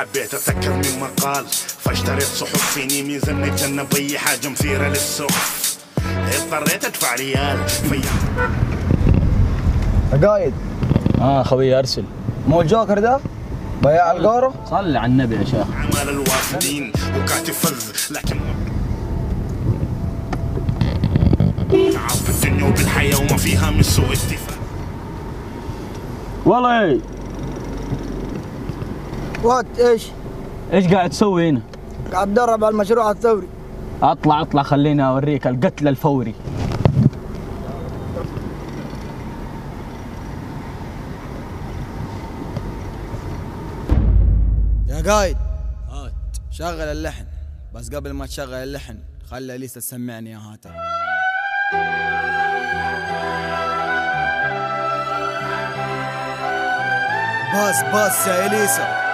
حبيت أتذكر من مقال فاشتريت صحف فيني ميزان نتجنب اي حاجة مثيرة للسوق. اضطريت أدفع ريال. في قايد آه خوي أرسل. مو الجوكر ده؟ بياع القارة صلي على النبي يا شيخ. أعمال الواصلين وكاتب فز لكن تعب في الدنيا وبالحياة وما فيها من سوء اتفاق. والله. وات إيش؟ إيش قاعد تسوي هنا؟ قاعد أتدرب على المشروع الثوري. أطلع أطلع خليني أوريك القتل الفوري. يا قايد. هات شغل اللحن. بس قبل ما تشغل اللحن خلي اليسا تسمعني يا هاتا باس باس يا إليسا.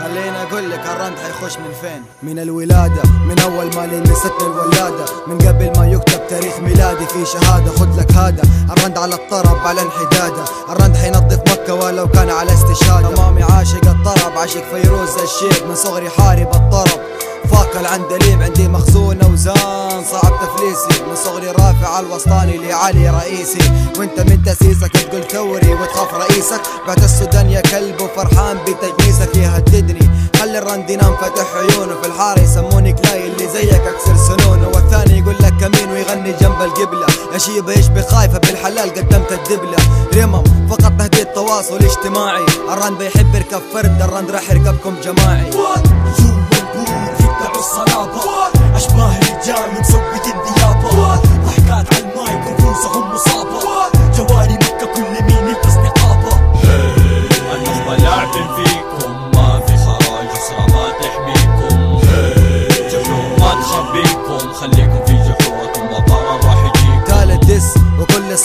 خليني أقول لك الرند حيخش من فين؟ من الولادة من أول ما لمستني الولادة. من قبل ما يكتب تاريخ ميلادي في شهادة. خد لك هذا الرند على الطرب على انحداده. الرند حينظف مكة ولو كان على استشهاده مامي عاشق الطرب عاشق فيروز الشيب من صغري حارب الطرب. فاك العندليب عندي مخزون اوزان صعب تفليسي من صغري رافع الوسطاني لعلي رئيسي. وانت من تأسيسك تقول ثوري وتخاف رئيسك. بعد السودان يا كلب وفرحان بتجنيسك يهددني خلي الرند ينام فاتح عيونه. في الحارة يسموني كلاي اللي زيك أكسر سنونه. والثاني يقول لك كمين ويغني جنب القبلة. يا شيبه يشبه خايفه بالحلال قدمت الدبلة. رمم فقط تهديد تواصل اجتماعي الرند بيحب يركب فرد الرند راح يركبكم جماعي. salaba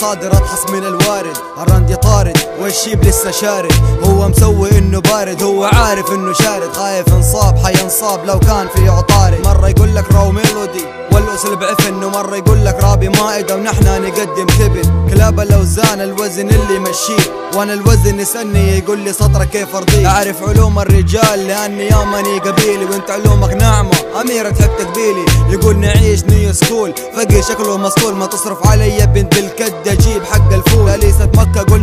صادر اضحس من الوارد. الرند يطارد والشيب لسه شارد. هو مسوي إنه بارد هو عارف إنه شارد. خايف انصاب حينصاب لو كان في عطارد. مرة يقول لك راو ميلودي والاسلوب عفن ومرة يقول لك رابي مائدة ونحن نقدم تبن كلاب الأوزان الوزن اللي يمشيه وأنا الوزن يسألني يقول لي سطرك كيف ارضيه أعرف علوم الرجال لأني يا ماني قبيلي وأنت علومك ناعمة أميرة تحب تقبيلي يقول نعيش نيو سكول فقي شكله مسطول. ما تصرف علي بنت الكد أجيب حق الفول. اليسة مكة قلنا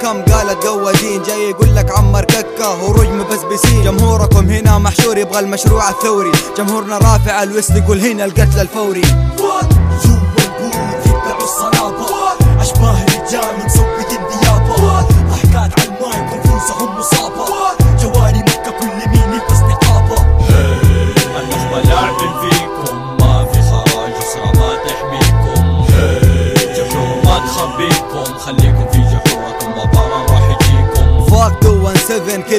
بكم قالت قوادين جاي يقول لك عمر ككة هروج مبسبسين جمهوركم هنا محشور يبغى المشروع الثوري. جمهورنا رافع الوسط يقول هنا القتل الفوري.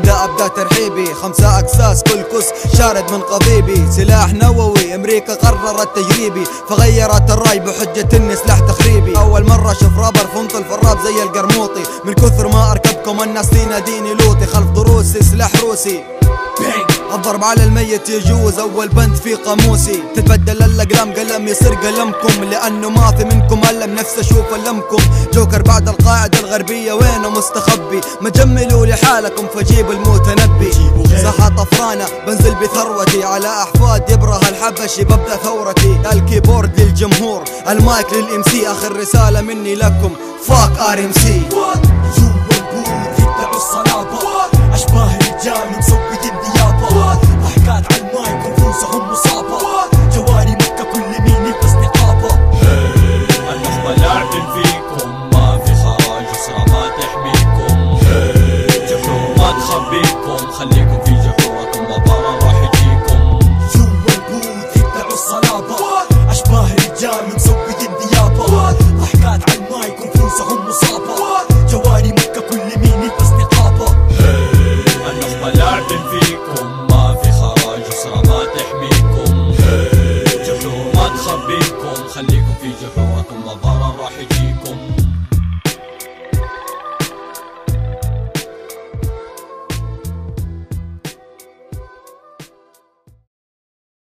217 كده أبدأ ترحيبي خمسة اكساس كل كس شارد من قضيبي. سلاح نووي أمريكا قررت تجريبي. فغيرت الرأي بحجة إني سلاح تخريبي. أول مرة أشوف رابر فنطل في الراب زي القرموطي. من كثر ما أركبكم الناس تناديني لوطي. خلف ضروسي سلاح روسي. الضرب على الميت يجوز أول بند في قاموسي. تتبدل الأقلام قلم يصير قلمكم. لأنه ما في منكم ألم نفس أشوف لمكم جوكر بعد القاعدة الغربية وينه مستخبي؟ ما جملوا لحالكم فجيبوا المتنبي. ساحة طفرانة بنزل بثروتي. على أحفاد يبره الحبشي ببدأ ثورتي. الكيبورد للجمهور المايك لل MC. آخر رسالة مني لكم. Fuck RMC.